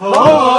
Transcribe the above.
Oh.